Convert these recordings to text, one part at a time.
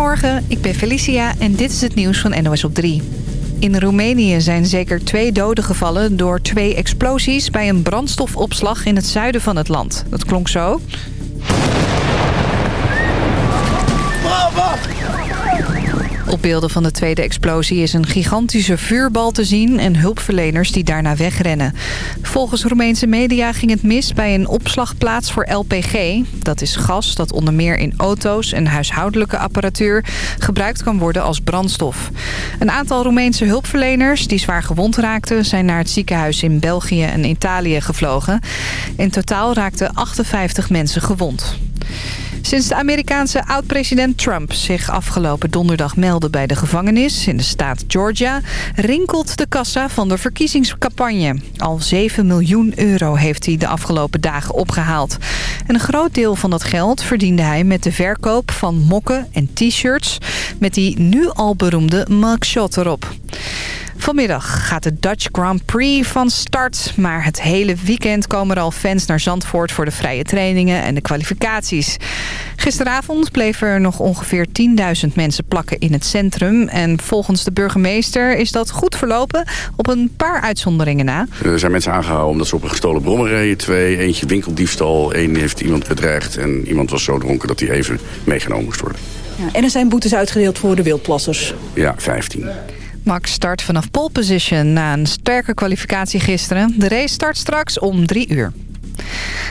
Goedemorgen, ik ben Felicia en dit is het nieuws van NOS op 3. In Roemenië zijn zeker twee doden gevallen door twee explosies... bij een brandstofopslag in het zuiden van het land. Dat klonk zo. Beelden van de tweede explosie is een gigantische vuurbal te zien... en hulpverleners die daarna wegrennen. Volgens Roemeense media ging het mis bij een opslagplaats voor LPG. Dat is gas dat onder meer in auto's en huishoudelijke apparatuur... gebruikt kan worden als brandstof. Een aantal Roemeense hulpverleners die zwaar gewond raakten... zijn naar het ziekenhuis in België en Italië gevlogen. In totaal raakten 58 mensen gewond. Sinds de Amerikaanse oud-president Trump zich afgelopen donderdag meldde bij de gevangenis in de staat Georgia, rinkelt de kassa van de verkiezingscampagne. Al 7 miljoen euro heeft hij de afgelopen dagen opgehaald. En een groot deel van dat geld verdiende hij met de verkoop van mokken en t-shirts met die nu al beroemde mugshot erop. Vanmiddag gaat de Dutch Grand Prix van start. Maar het hele weekend komen er al fans naar Zandvoort... voor de vrije trainingen en de kwalificaties. Gisteravond bleven er nog ongeveer 10.000 mensen plakken in het centrum. En volgens de burgemeester is dat goed verlopen... op een paar uitzonderingen na. Er zijn mensen aangehouden omdat ze op een gestolen brommer reden. Twee, eentje winkeldiefstal. Eén heeft iemand bedreigd. En iemand was zo dronken dat hij even meegenomen moest worden. Ja, en er zijn boetes uitgedeeld voor de wildplassers. Ja, 15. Max start vanaf pole position na een sterke kwalificatie gisteren. De race start straks om drie uur.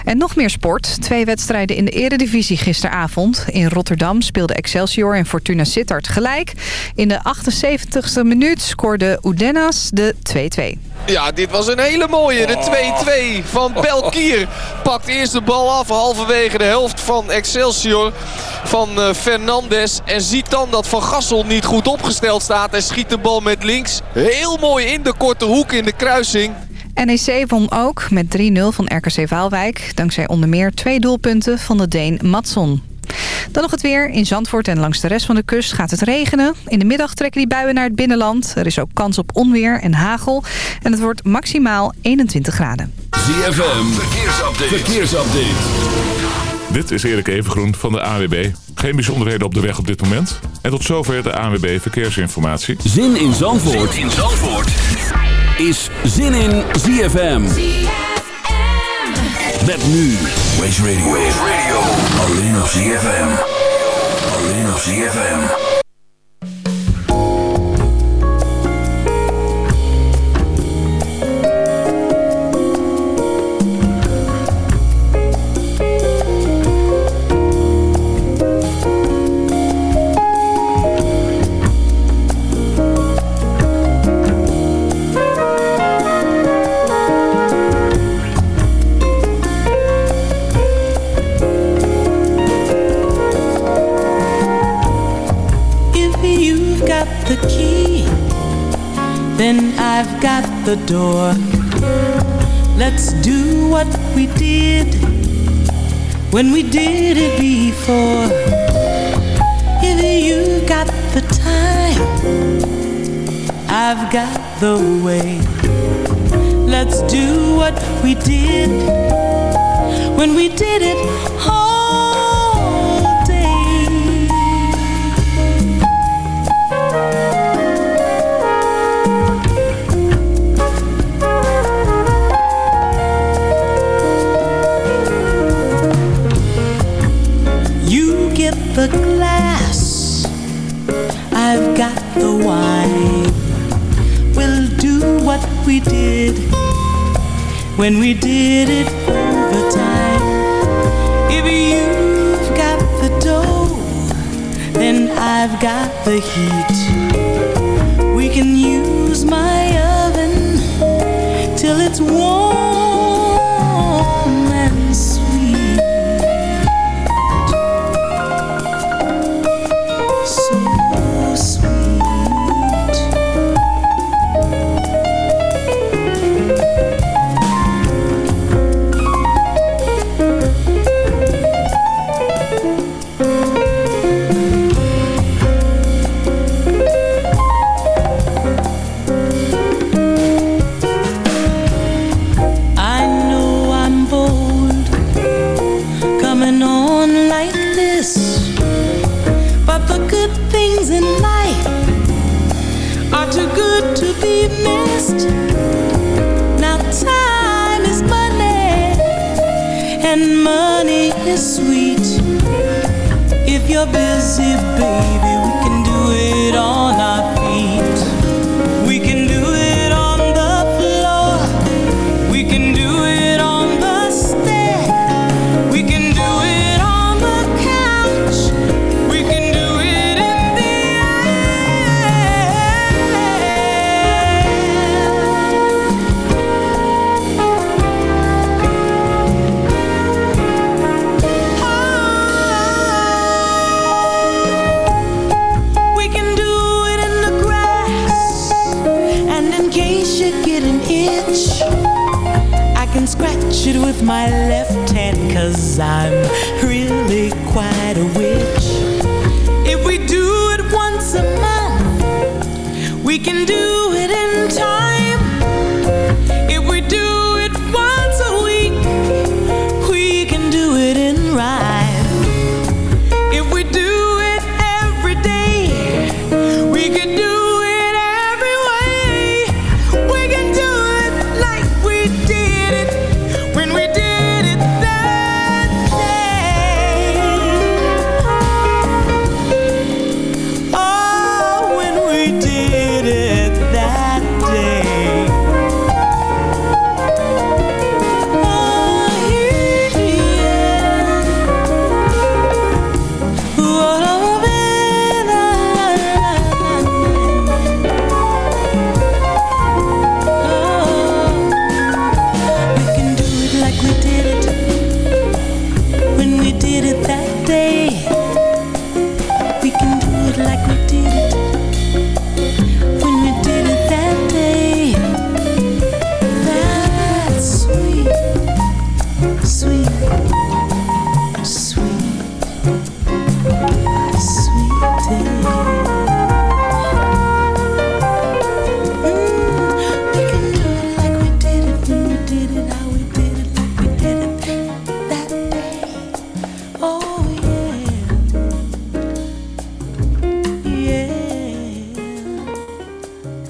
En nog meer sport. Twee wedstrijden in de eredivisie gisteravond. In Rotterdam speelden Excelsior en Fortuna Sittard gelijk. In de 78e minuut scoorde Udenas de 2-2. Ja, dit was een hele mooie. De 2-2 van Belkier. Pakt eerst de bal af halverwege de helft van Excelsior van uh, Fernandes. En ziet dan dat Van Gassel niet goed opgesteld staat. En schiet de bal met links. Heel mooi in de korte hoek in de kruising. NEC won ook met 3-0 van RKC Waalwijk. Dankzij onder meer twee doelpunten van de Deen Matson. Dan nog het weer. In Zandvoort en langs de rest van de kust gaat het regenen. In de middag trekken die buien naar het binnenland. Er is ook kans op onweer en hagel. En het wordt maximaal 21 graden. ZFM, verkeersupdate. verkeersupdate. Dit is Erik Evengroen van de AWB. Geen bijzonderheden op de weg op dit moment. En tot zover de AWB Verkeersinformatie. Zin in Zandvoort, zin in Zandvoort. Is Zin in ZFM. Met nu Waze Radio. Waze Radio. Alleen op ZFM. Alleen op ZFM. The door. Let's do what we did when we did it before. If you got the time, I've got the way. Let's do what we did when we did it the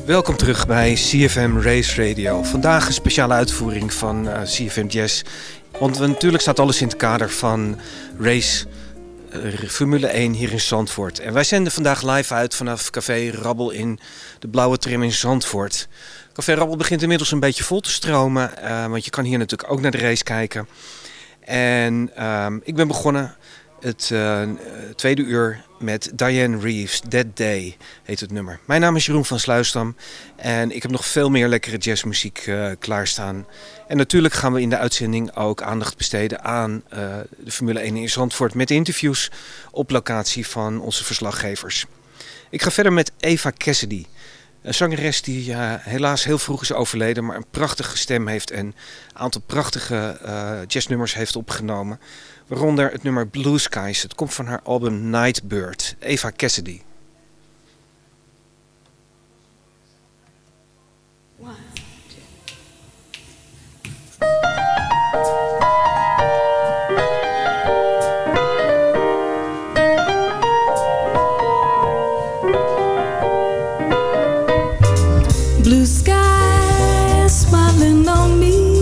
Welkom terug bij CFM Race Radio. Vandaag een speciale uitvoering van eh, CFM Jazz. Want we, natuurlijk staat alles in het kader van race eh, Formule 1 hier in Zandvoort. En wij zenden vandaag live uit vanaf Café Rabbel in de Blauwe Trim in Zandvoort. Café Rabbel begint inmiddels een beetje vol te stromen. eh, want je kan hier natuurlijk ook naar de race kijken. En ehm, ik ben begonnen het tweede uur met Diane Reeves, Dead Day heet het nummer. Mijn naam is Jeroen van Sluisdam en ik heb nog veel meer lekkere jazzmuziek eh, klaarstaan. En natuurlijk gaan we in de uitzending ook aandacht besteden aan eh, de Formule 1 in Zandvoort met interviews op locatie van onze verslaggevers. Ik ga verder met Eva Cassidy. Een zangeres die eh, helaas heel vroeg is overleden, maar een prachtige stem heeft en een aantal prachtige eh, jazznummers heeft opgenomen. Waaronder het nummer Blue Skies. Het komt van haar album Nightbird. Eva Cassidy. Blue skies smiling on me.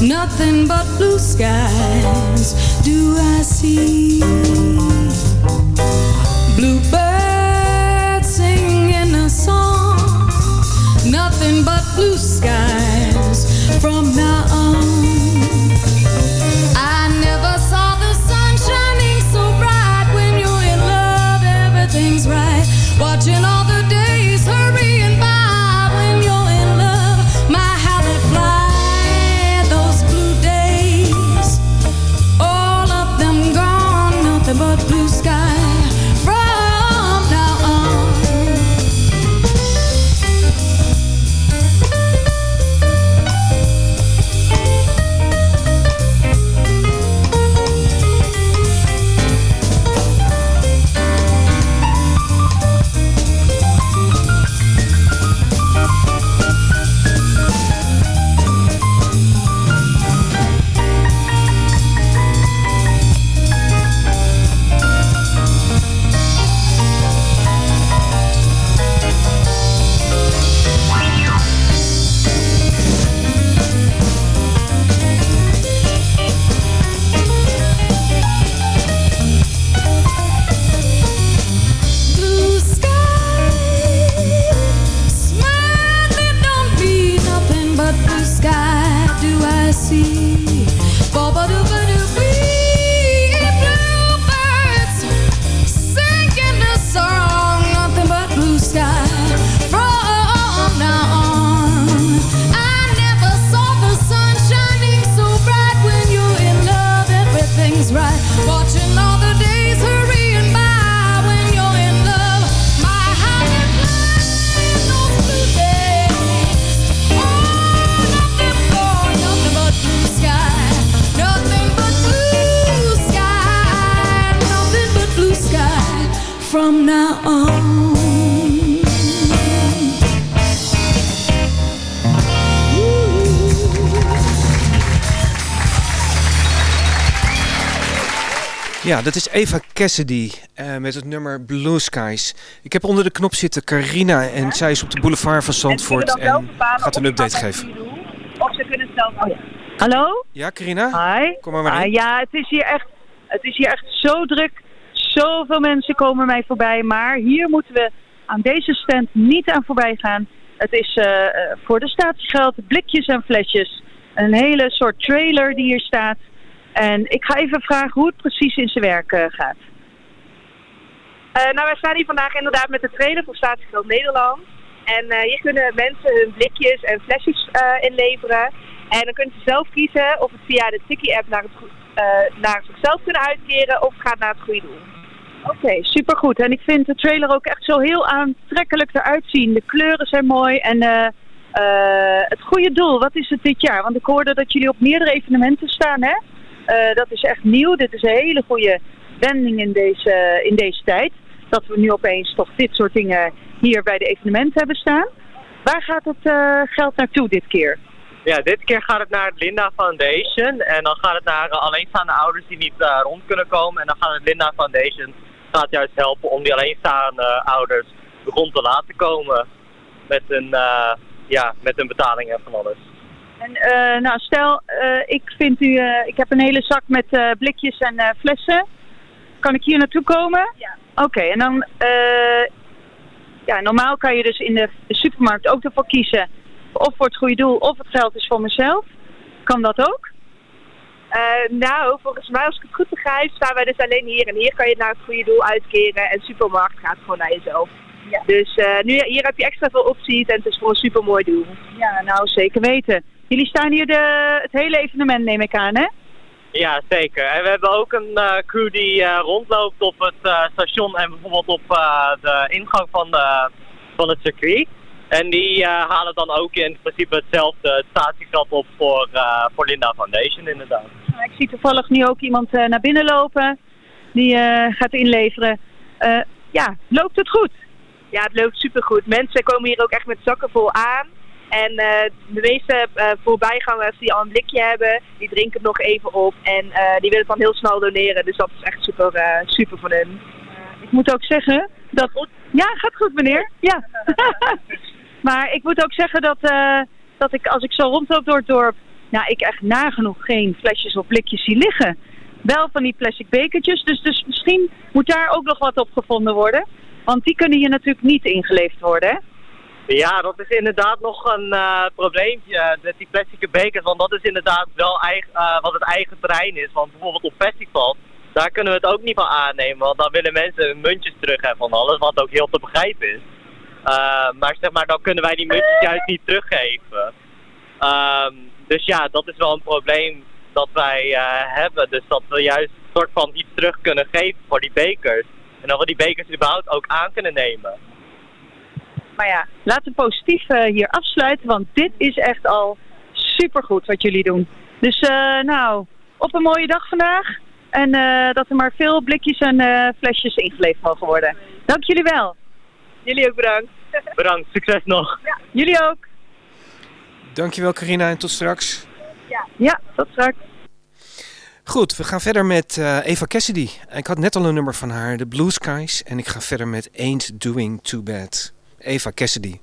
Nothing but blue skies see Ja, dat is Eva Cassidy eh, met het nummer Blue Skies. Ik heb onder de knop zitten Carina en zij is op de boulevard van Zandvoort en gaat een update geven. Of ze kunnen zelf... Oh, ja. Hallo? Ja, Carina? Hi. Kom maar maar. Ah, ja, het is, hier echt, het is hier echt zo druk. Zoveel mensen komen mij voorbij. Maar hier moeten we aan deze stand niet aan voorbij gaan. Het is eh, eh, voor de statiegeld, blikjes en flesjes. Een hele soort trailer die hier staat. En ik ga even vragen hoe het precies in zijn werk eh, gaat. nou, wij staan hier vandaag inderdaad met de trailer voor Statiegeld Nederland. En eh, hier kunnen mensen hun blikjes en flesjes eh, inleveren. En dan kunnen ze zelf kiezen of het via de Tiki-app naar, het eh, naar zichzelf kunnen uitkeren of het gaat naar het goede doel. Oké, supergoed. En ik vind de trailer ook echt zo heel aantrekkelijk eruit zien. De kleuren zijn mooi en eh, eh, het goede doel, wat is het dit jaar? Want ik hoorde dat jullie op meerdere evenementen staan, hè? Eh, dat is echt nieuw. Dit is een hele goede wending in deze, in deze tijd. Dat we nu opeens toch dit soort dingen hier bij de evenementen hebben staan. Waar gaat het eh, geld naartoe dit keer? Ja, dit keer gaat het naar het Linda Foundation. En dan gaat het naar eh, alleenstaande ouders die niet eh, rond kunnen komen. En dan gaat het Linda Foundation gaat juist helpen om die alleenstaande ouders rond te laten komen. Met hun, ja, met hun betalingen en van alles. En eh, nou, stel, eh, ik vind u, eh, ik heb een hele zak met blikjes en flessen. Kan ik hier naartoe komen? Ja. Oké, en dan, eh, ja, normaal kan je dus in de, de supermarkt ook ervoor kiezen. Of voor het goede doel, of het geld is voor mezelf. Kan dat ook? nou, volgens mij, als ik het goed begrijp, staan wij dus alleen hier. En hier kan je het naar het goede doel uitkeren. En supermarkt gaat gewoon naar jezelf. Dus eh, nu, hier heb je extra veel opties en het is voor een supermooi doel. Ja, nou zeker weten. Jullie staan hier de, het hele evenement, neem ik aan, hè? Ja, zeker. En we hebben ook een eh, crew die eh, rondloopt op het eh, station en bijvoorbeeld op eh, de ingang van, de, van het circuit. En die eh, halen dan ook in principe hetzelfde het statiegeld op voor, eh, voor Linda Foundation inderdaad. Nou, Ik zie toevallig nu ook iemand eh, naar binnen lopen. Die eh, gaat inleveren. Eh, ja, loopt het goed? Ja, het loopt supergoed. Mensen komen hier ook echt met zakken vol aan. En eh, de meeste eh, voorbijgangers die al een blikje hebben, die drinken het nog even op. En eh, die willen het dan heel snel doneren. Dus dat is echt super, super van hen. ik moet ook zeggen dat... Ja, gaat goed meneer. Ja. maar ik moet ook zeggen dat, dat ik als ik zo rondloop door het dorp... Nou, ik echt nagenoeg geen flesjes of blikjes zie liggen. Wel van die plastic bekertjes. Dus, dus misschien moet daar ook nog wat op gevonden worden. Want die kunnen hier natuurlijk niet ingeleverd worden, hè? Ja, dat is inderdaad nog een eh, probleempje met die plastic bekers. Want dat is inderdaad wel eigen, eh, wat het eigen terrein is. Want bijvoorbeeld op festivals, daar kunnen we het ook niet van aannemen. Want dan willen mensen hun muntjes terug hebben van alles, wat ook heel te begrijpen is. Eh, maar zeg maar, dan kunnen wij die muntjes juist niet teruggeven. Ehm, dus ja, dat is wel een probleem dat wij hebben. Dus dat we juist een soort van iets terug kunnen geven voor die bekers. En dat we die bekers überhaupt ook aan kunnen nemen. Maar ja, laten we positief eh, hier afsluiten. Want dit is echt al supergoed wat jullie doen. Dus eh, nou, op een mooie dag vandaag. En eh, dat er maar veel blikjes en eh, flesjes ingeleverd mogen worden. Dank jullie wel. Jullie ook bedankt. Bedankt, succes nog. Jullie ook. Dankjewel Carina en tot straks. Ja, ja tot straks. Goed, we gaan verder met eh, Eva Cassidy. Ik had net al een nummer van haar, The Blue Skies. En ik ga verder met Ain't Doing Too Bad. Eva Cassidy.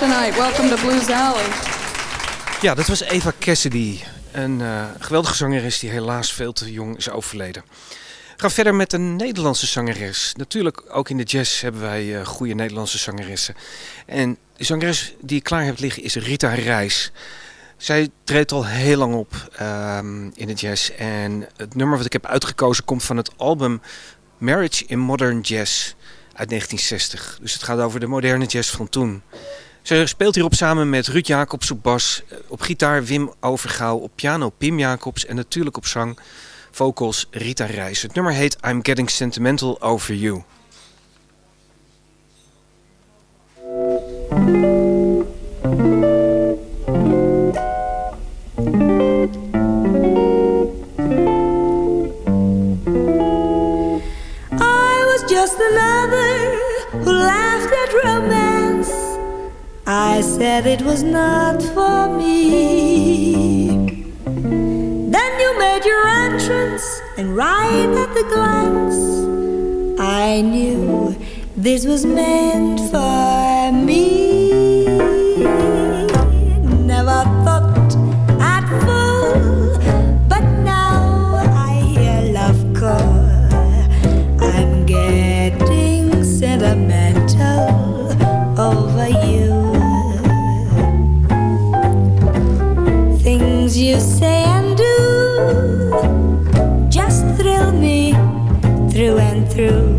Tonight. Welcome to Blues Alley. Ja, dat was Eva Cassidy. Een eh, geweldige zangeres die helaas veel te jong is overleden. We gaan verder met een Nederlandse zangeres. Natuurlijk, ook in de jazz hebben wij uh, goede Nederlandse zangeressen. En de zangeres die ik klaar heb liggen is Rita Reis. Zij treedt al heel lang op ehm, in de jazz. En het nummer wat ik heb uitgekozen komt van het album Marriage in Modern Jazz uit 1960. Dus het gaat over de moderne jazz van toen. Ze speelt hierop samen met Ruud Jacobs op bas, eh, op gitaar Wim Overgouw, op piano Pim Jacobs en natuurlijk op zang vocals Rita Reis. Het nummer heet I'm Getting Sentimental Over You. I said it was not for me. Then you made your entrance, and right at the glance, I knew this was meant for me. Through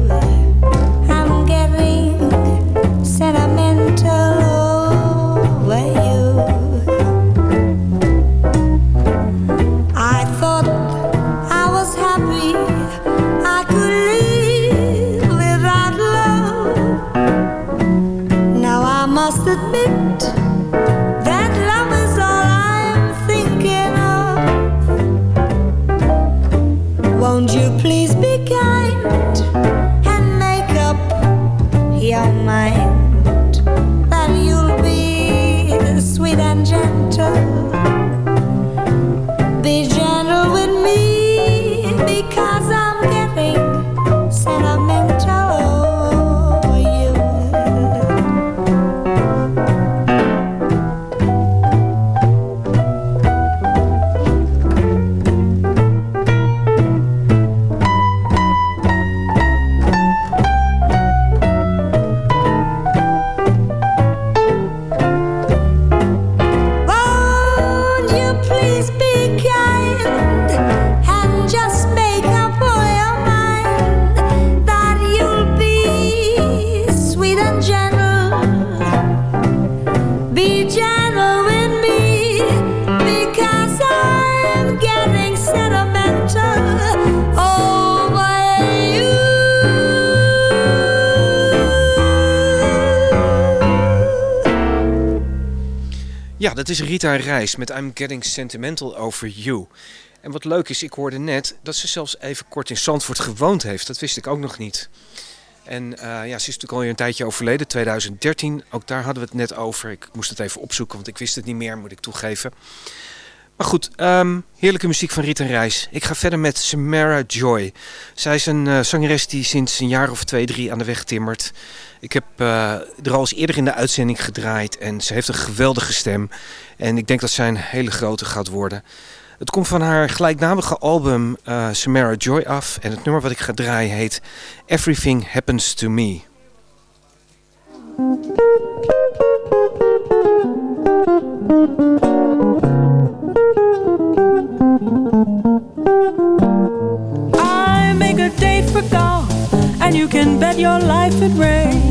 is Rita Reis met I'm Getting Sentimental Over You. En wat leuk is, ik hoorde net dat ze zelfs even kort in Zandvoort gewoond heeft. Dat wist ik ook nog niet. En eh, ja, ze is natuurlijk alweer een tijdje overleden, 2013. Ook daar hadden we het net over. Ik moest het even opzoeken, want ik wist het niet meer, moet ik toegeven. Maar goed, ehm, heerlijke muziek van Rita Reis. Ik ga verder met Samara Joy. Zij is een eh, zangeres die sinds een jaar of twee, drie aan de weg timmert. Ik heb eh, er al eens eerder in de uitzending gedraaid en ze heeft een geweldige stem. En ik denk dat zij een hele grote gaat worden. Het komt van haar gelijknamige album eh, Samara Joy af. En het nummer wat ik ga draaien heet Everything Happens to Me. I make a date for golf, and you can bet your life it rains.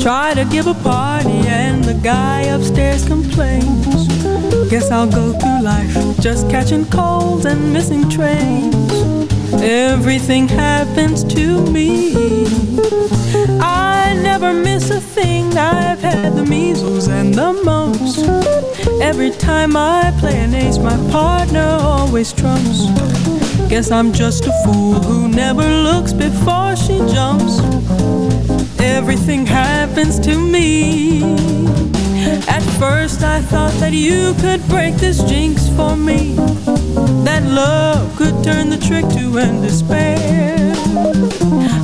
Try to give a party, and the guy upstairs complains. Guess I'll go through life just catching colds and missing trains. Everything happens to me. I never miss a thing. I've had the measles and the mumps. Every time I play an ace, my partner always trumps. Guess I'm just a fool who never looks before she jumps. Everything happens to me. At first, I thought that you could break this jinx for me. That love could turn the trick to end despair.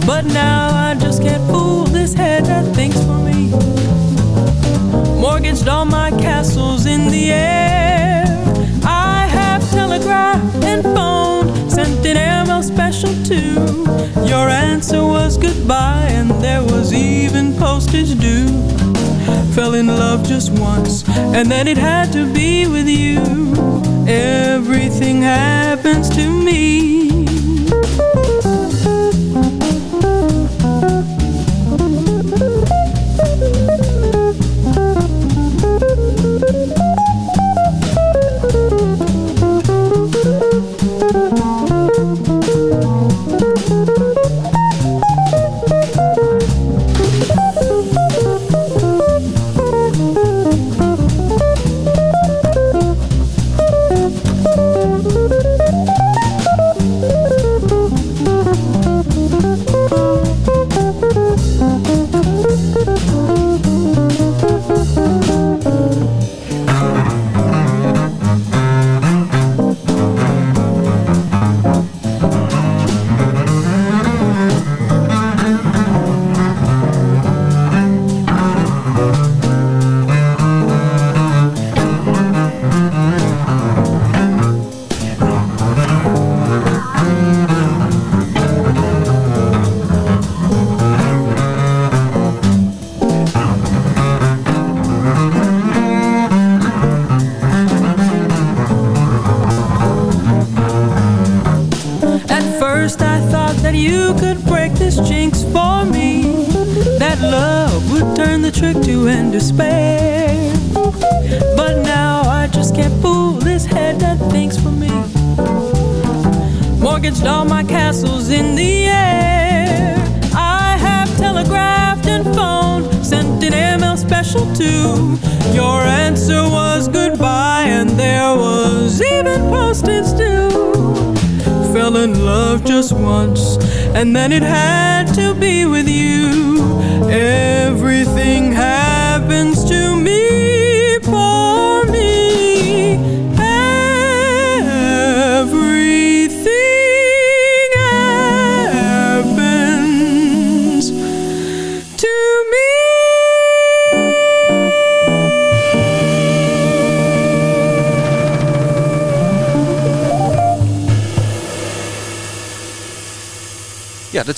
But now I just can't fool this head that thinks for me. mortgaged all my castles in the air. I have telegraphed and phoned, sent an special too. Your answer was goodbye, and there was even postage due. Fell in love just once, and then it had to be with you. Everything happens to me.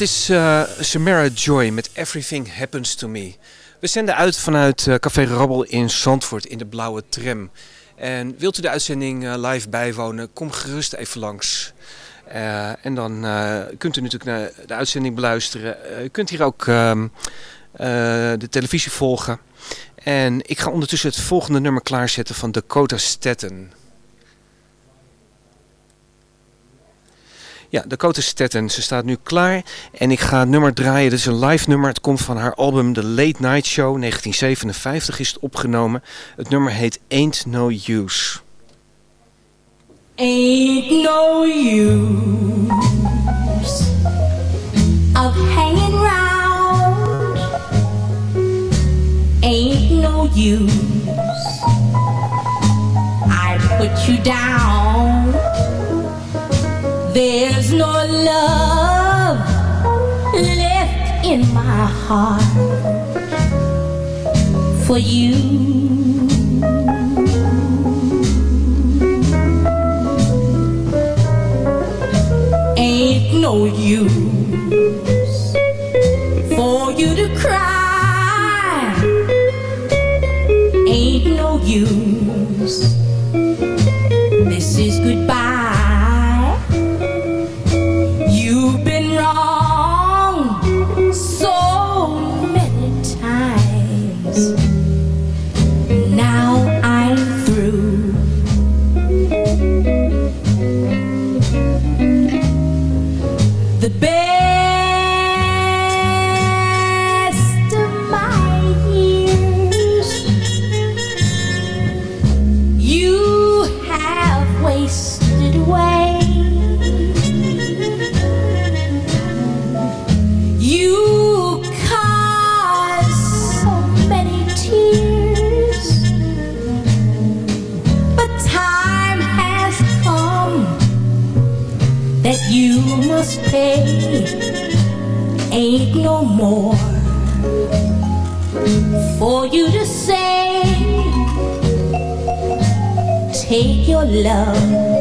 Is eh Samara Joy met Everything Happens to Me. We zenden uit vanuit eh, Café Rabbel in Zandvoort in de blauwe tram. En wilt u de uitzending eh, live bijwonen, kom gerust even langs. En dan kunt u natuurlijk naar de uitzending beluisteren. U kunt hier ook ehm, eh, de televisie volgen. En ik ga ondertussen het volgende nummer klaarzetten van Dakota Staten. Ja, Dakota Staten. Ze staat nu klaar. En ik ga het nummer draaien. Dit is een live nummer. Het komt van haar album The Late Night Show. 1957 is het opgenomen. Het nummer heet Ain't No Use. Ain't no use of hanging round. Ain't no use. I put you down. There's no love left in my heart for you. ain't no use for you to cry. Ain't no use. This is goodbye. yesterday ain't no more for you to say. Take your love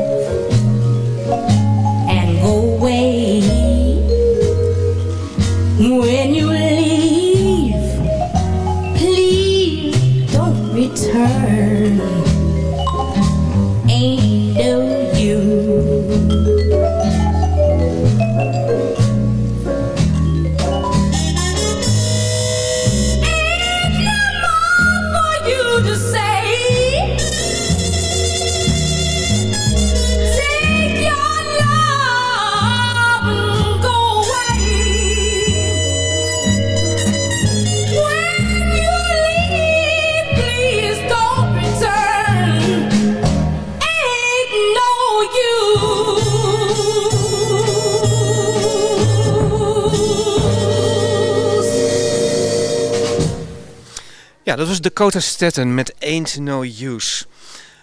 Ja, dat was Dakota Staten met Ain't No Use.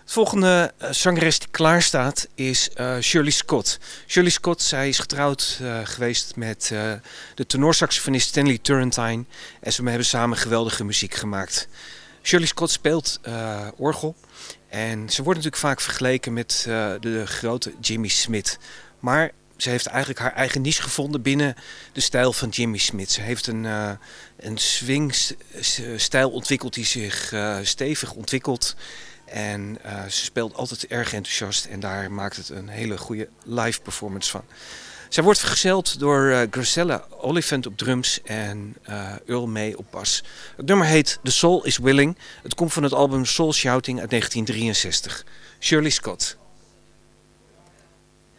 Het volgende eh, zangeres die klaar staat is eh, Shirley Scott. Shirley Scott, zij is getrouwd eh, geweest met de tenorsaxofonist Stanley Turrentine. En ze hebben samen geweldige muziek gemaakt. Shirley Scott speelt orgel. En ze wordt natuurlijk vaak vergeleken met de grote Jimmy Smith. Maar ze heeft eigenlijk haar eigen niche gevonden binnen de stijl van Jimmy Smith. Ze heeft een, eh een swing-stijl ontwikkeld die zich eh, stevig ontwikkelt. En eh, ze speelt altijd erg enthousiast en daar maakt het een hele goede live performance van. Zij wordt vergezeld door eh, Gracella Oliphant op drums en eh, Earl May op bas. Het nummer heet The Soul is Willing. Het komt van het album Soul Shouting uit 1963. Shirley Scott.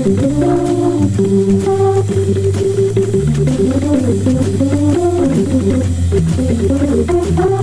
Thank you.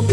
Ja,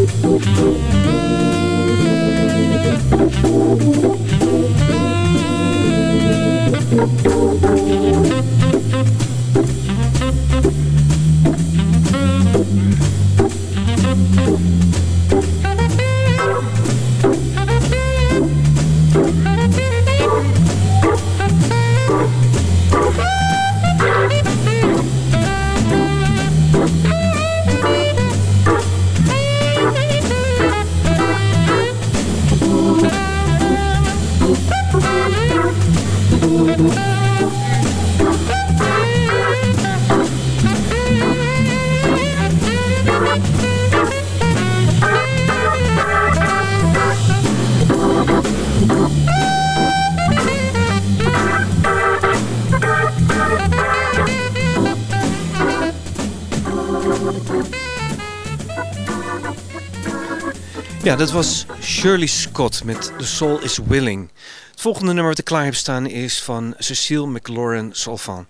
dat was Shirley Scott met The Soul is Willing. Het volgende nummer wat ik klaar heb staan is van Cecile McLaurin Salvant.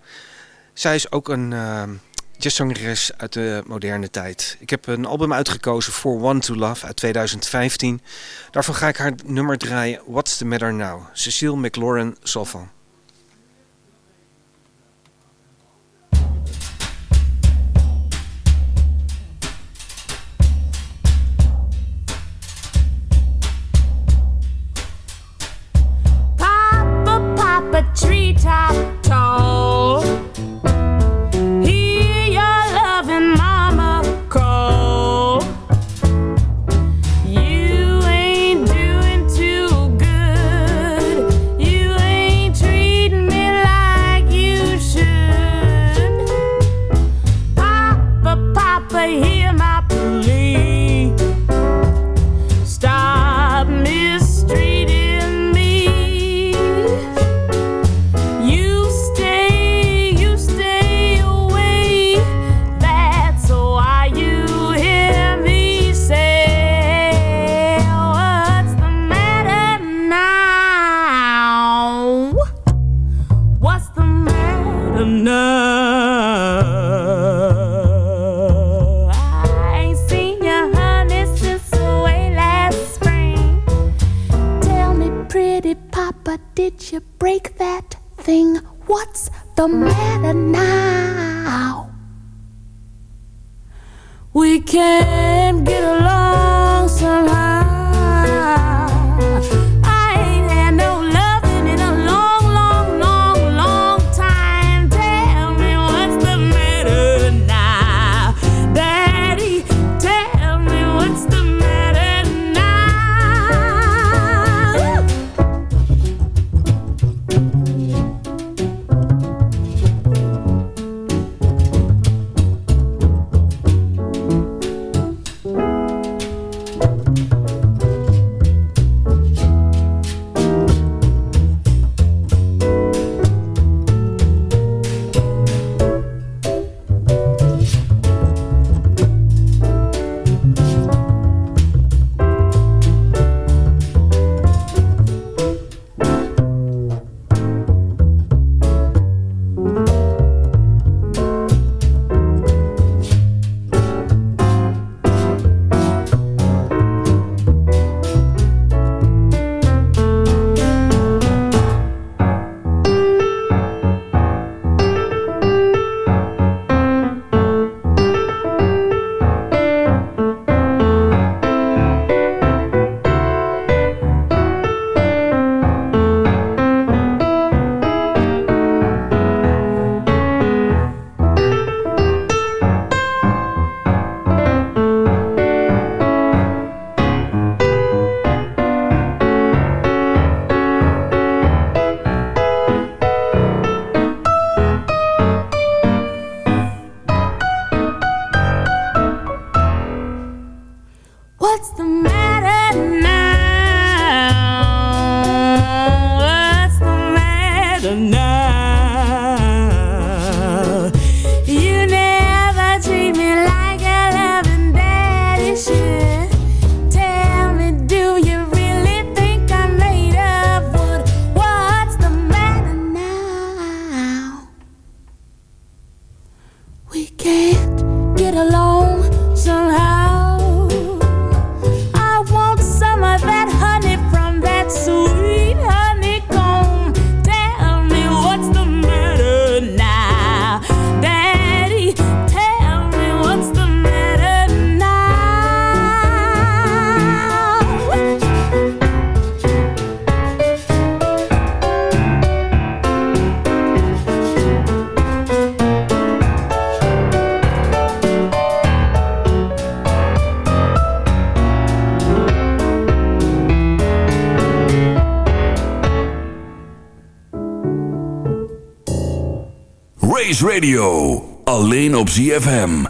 Zij is ook een uh, jazzzangeres uit de moderne tijd. Ik heb een album uitgekozen voor One to Love uit 2015. Daarvan ga ik haar nummer draaien What's the Matter Now? Cecile McLaurin Salvant. top tall. Race Radio. Alleen op ZFM.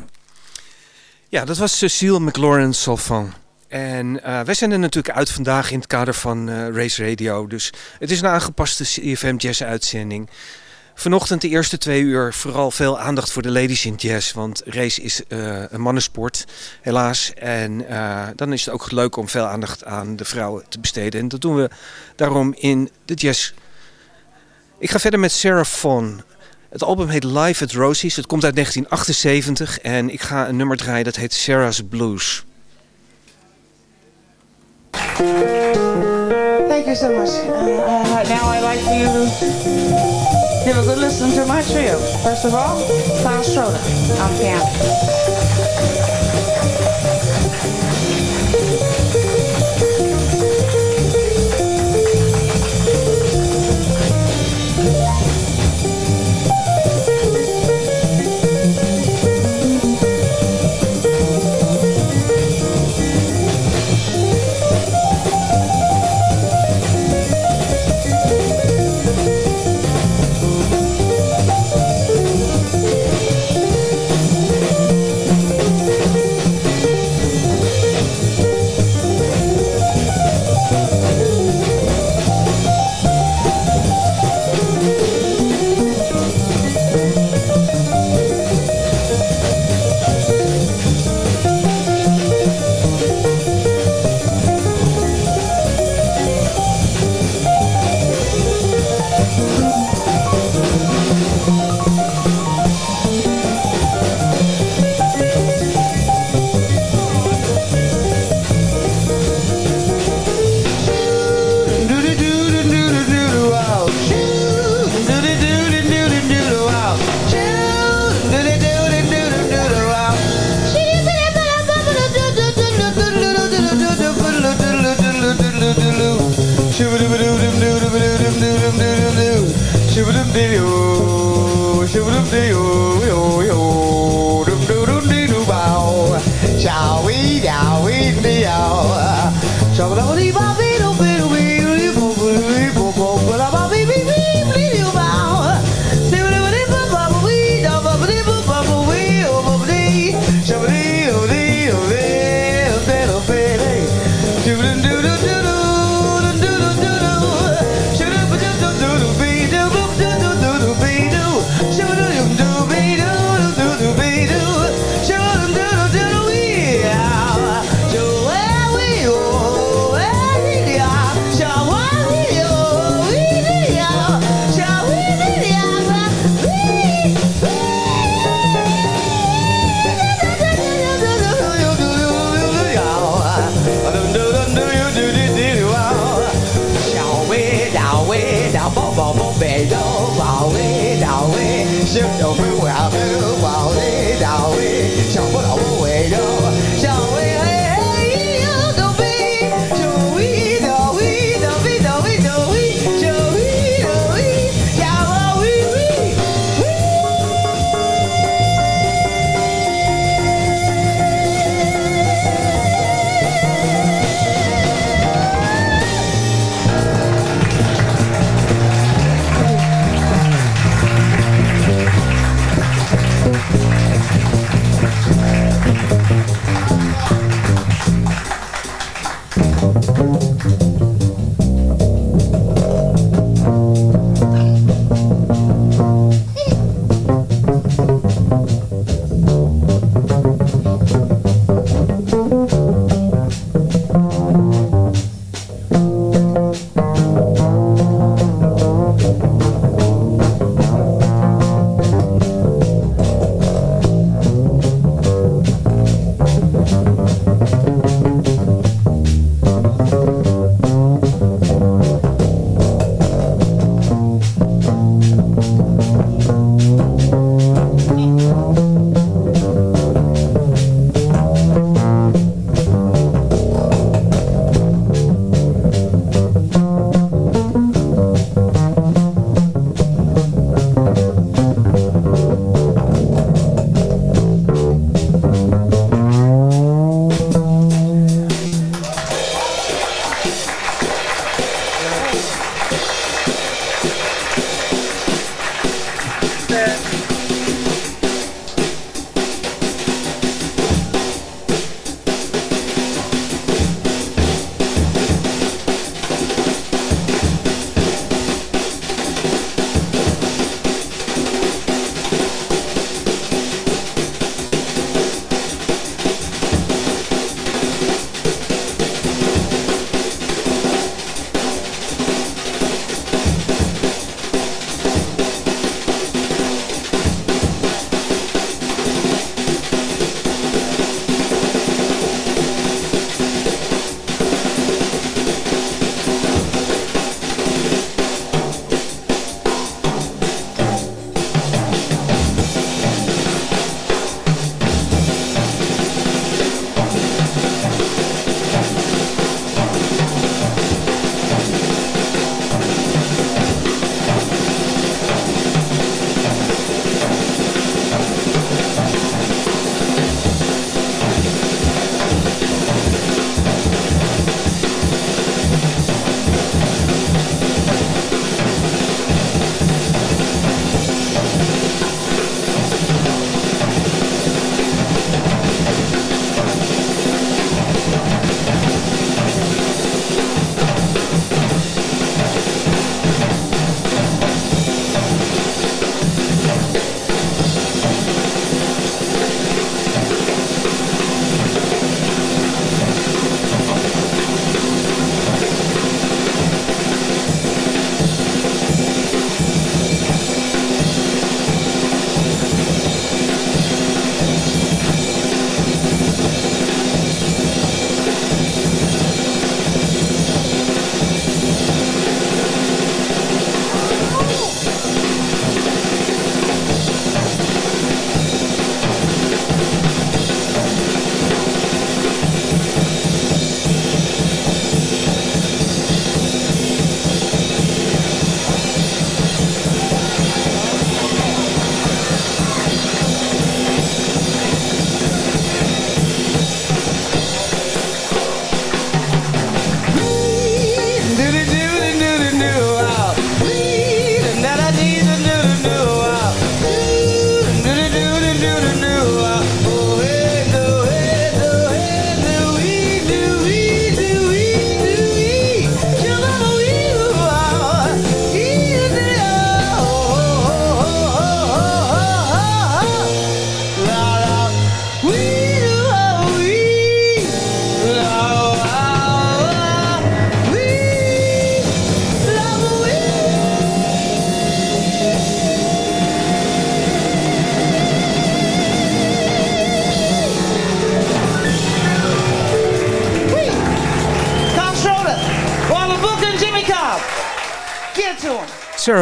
Ja, dat was Cecile McLaurin Salvan. En eh, wij zijn er natuurlijk uit vandaag in het kader van eh, Race Radio. Dus het is een aangepaste CFM Jazz uitzending. Vanochtend de eerste twee uur vooral veel aandacht voor de ladies in jazz. Want race is eh, een mannensport, helaas. En dan is het ook leuk om veel aandacht aan de vrouwen te besteden. En dat doen we daarom in de jazz. Ik ga verder met Sarah Vaughan. Het album heet Live at Rosie's. Het komt uit 1978 en ik ga een nummer draaien dat heet Sarah's Blues. Thank you so much. Uh, uh, now I'd like you to give a good listen to my trio. First of all, Klaus Schroeder on piano.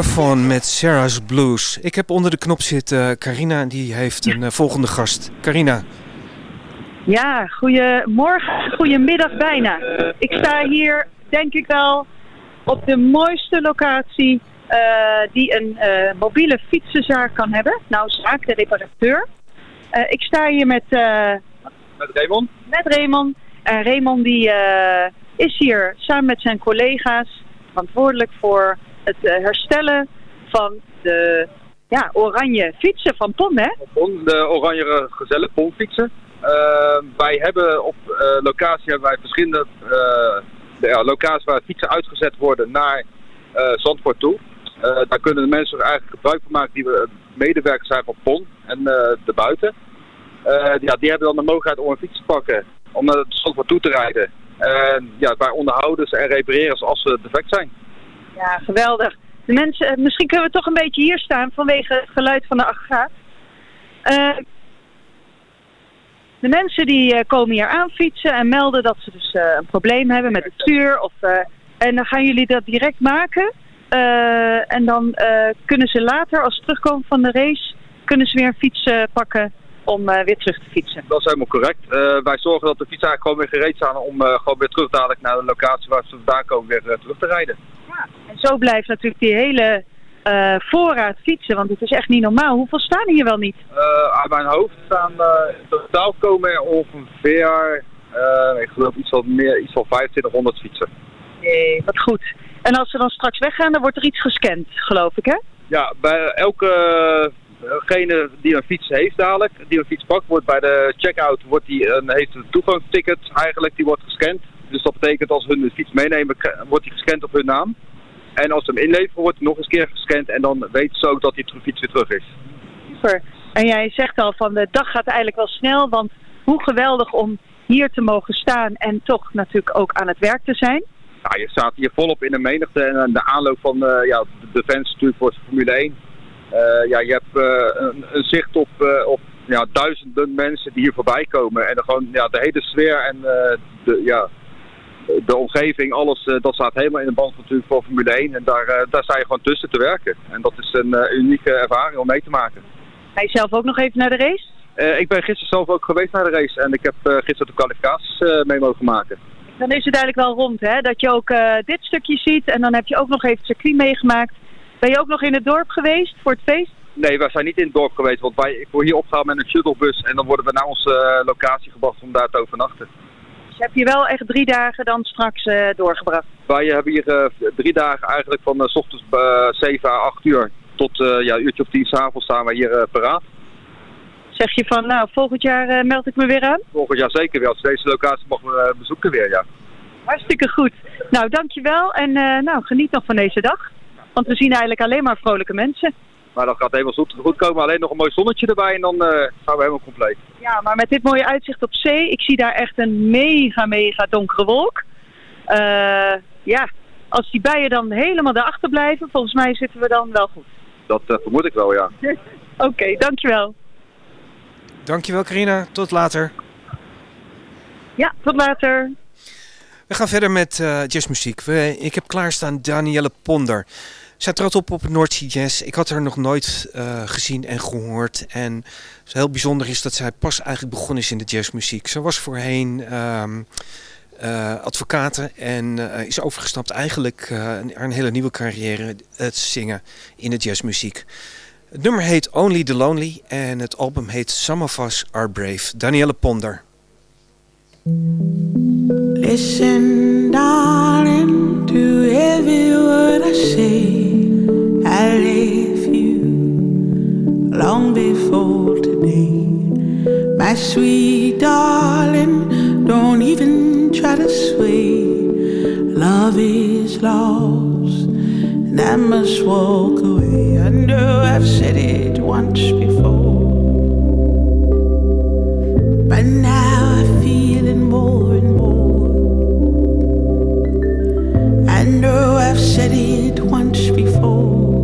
Seraphon met Sarah's Blues. Ik heb onder de knop zitten Carina, die heeft een eh, volgende gast. Carina, Ja, goedemorgen, goedemiddag bijna. Ik sta hier, denk ik wel, op de mooiste locatie eh, die een eh, mobiele fietsenzaak kan hebben. Nou, zaak, de reparateur. Eh, ik sta hier met, eh, Met Raymond. met Raymond. En Raymond die, eh, is hier samen met zijn collega's verantwoordelijk voor het eh, herstellen van de ja, oranje fietsen van Pon, hè? De oranje gezelle ponfietsen. Eh, wij hebben op eh, locatie hebben verschillende de, ja, locaties waar fietsen uitgezet worden naar Zandvoort toe. Daar kunnen de mensen eigenlijk gebruik van maken die we medewerkers zijn van PON en de buiten. Ja, die hebben dan de mogelijkheid om een fiets te pakken om naar Zandvoort toe te rijden. En ja, wij onderhouden ze en repareren als ze defect zijn. Ja, geweldig. De mensen, eh, misschien kunnen we toch een beetje hier staan vanwege het geluid van de aggregaat. Eh, de mensen die eh, komen hier aanfietsen en melden dat ze dus een probleem hebben met het stuur. Of, en dan gaan jullie dat direct maken. En dan kunnen ze later, als ze terugkomen van de race, kunnen ze weer een fiets pakken om eh, weer terug te fietsen. Dat is helemaal correct. Uh, wij zorgen dat de fietsen eigenlijk gewoon weer gereed staan om uh, gewoon weer terug dadelijk naar de locatie waar ze vandaan komen weer terug te rijden. Ja. En zo blijft natuurlijk die hele voorraad fietsen, want het is echt niet normaal. Hoeveel staan hier wel niet? Aan mijn hoofd staan in totaal komen er ongeveer, ik geloof iets van, meer, iets van 2500 fietsen. Nee, wat goed. En als ze dan straks weggaan, dan wordt er iets gescand, geloof ik hè? Ja, bij elke degene die een fiets heeft dadelijk, die een fiets pakt, wordt bij de checkout wordt die, een, heeft een toegangsticket eigenlijk, die wordt gescand. Dus dat betekent als hun de fiets meenemen, wordt die gescand op hun naam. En als ze hem inleveren, wordt hij nog eens keer gescand en dan weten ze ook dat die fiets weer terug is. Super. En jij zegt al van de dag gaat eigenlijk wel snel, want hoe geweldig om hier te mogen staan en toch natuurlijk ook aan het werk te zijn. Ja, je staat hier volop in de menigte en de aanloop van uh, ja, de fans natuurlijk voor de Formule 1. Uh, ja, je hebt uh, een, een, zicht op, uh, op ja, duizenden mensen die hier voorbij komen. En dan gewoon ja, de hele sfeer en de, ja, de omgeving, alles, dat staat helemaal in de band natuurlijk voor Formule 1. En daar, daar sta je gewoon tussen te werken. En dat is een unieke ervaring om mee te maken. Ga je zelf ook nog even naar de race? ik ben gisteren zelf ook geweest naar de race en ik heb gisteren de kwalificaties mee mogen maken. Dan is het eigenlijk wel rond, hè? Dat je ook dit stukje ziet en dan heb je ook nog even het circuit meegemaakt. Ben je ook nog in het dorp geweest voor het feest? Nee, wij zijn niet in het dorp geweest, want wij, ik word hier opgehaald met een shuttlebus en dan worden we naar onze uh, locatie gebracht om daar te overnachten. Dus heb je wel echt drie dagen dan straks uh, doorgebracht? Wij hebben hier uh, drie dagen eigenlijk van s ochtends 7 à 8 uur tot ja, uurtje of 10 s'avonds staan wij hier paraat. Zeg je van, nou, volgend jaar meld ik me weer aan? Volgend jaar zeker weer. Als deze locatie mogen we bezoeken weer, ja. Hartstikke goed. Nou, dankjewel en nou, geniet nog van deze dag. Want we zien eigenlijk alleen maar vrolijke mensen. Maar dat gaat helemaal goed, goed komen. Alleen nog een mooi zonnetje erbij en dan uh, zijn we helemaal compleet. Ja, maar met dit mooie uitzicht op zee. Ik zie daar echt een mega, mega donkere wolk. Uh, ja, als die bijen dan helemaal daarachter blijven, volgens mij zitten we dan wel goed. Dat uh, vermoed ik wel, ja. Oké, okay, dankjewel. Dankjewel Carina, tot later. Ja, tot later. We gaan verder met uh, jazzmuziek. We, ik heb klaarstaan Danielle Ponder. Zij trad op op North Sea Jazz. Ik had haar nog nooit uh, gezien en gehoord. En heel bijzonder is dat zij pas eigenlijk begonnen is in de jazzmuziek. Ze was voorheen um, advocate en uh, is overgestapt eigenlijk naar een hele nieuwe carrière het zingen in de jazzmuziek. Het nummer heet Only the Lonely en het album heet Some of Us Are Brave. Danielle Ponder. Listen, darling, to every word I say. I left you long before today. My sweet darling, don't even try to sway. Love is lost, and I must walk away. I know I've said it once before, but now I said it once before.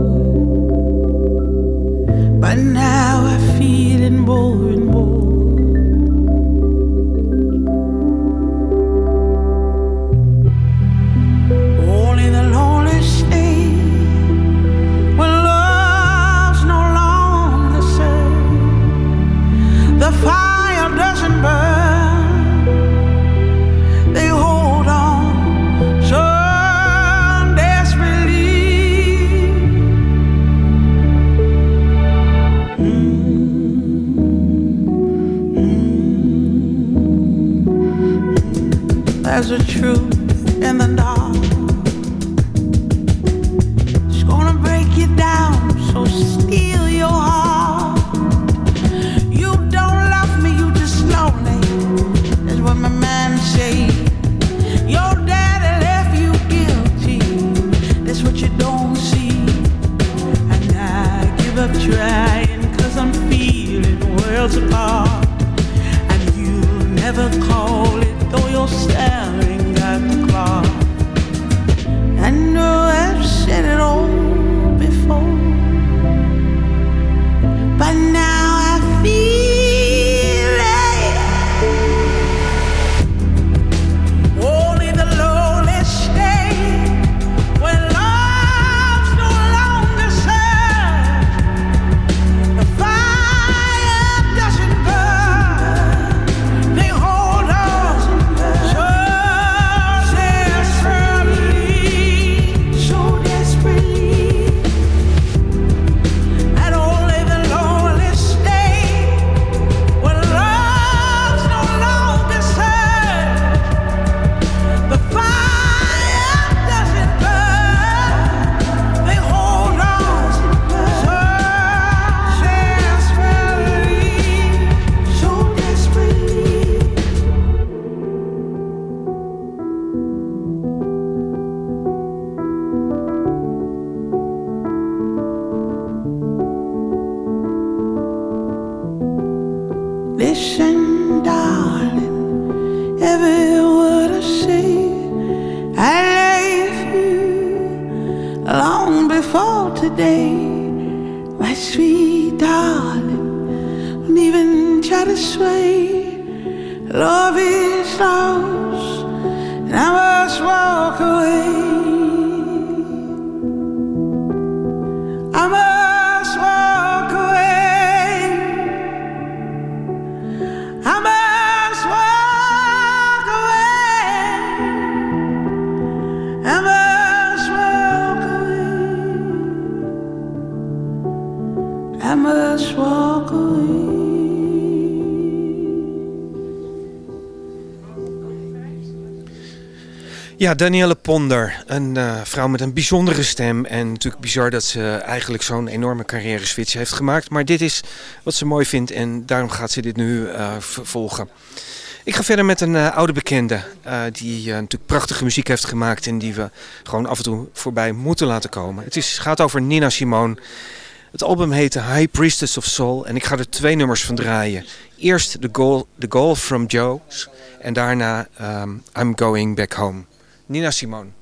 But now I feel it more and more. Ja, Danielle Ponder, een eh, vrouw met een bijzondere stem. En natuurlijk bizar dat ze eigenlijk zo'n enorme carrière switch heeft gemaakt. Maar dit is wat ze mooi vindt en daarom gaat ze dit nu eh, uh, vervolgen. Ik ga verder met een eh, oude bekende die natuurlijk prachtige muziek heeft gemaakt en die we gewoon af en toe voorbij moeten laten komen. Het is, gaat over Nina Simone. Het album heette High Priestess of Soul en ik ga er twee nummers van draaien. Eerst The Goal, the goal from Joe's en daarna ehm, I'm Going Back Home. Nina Simone.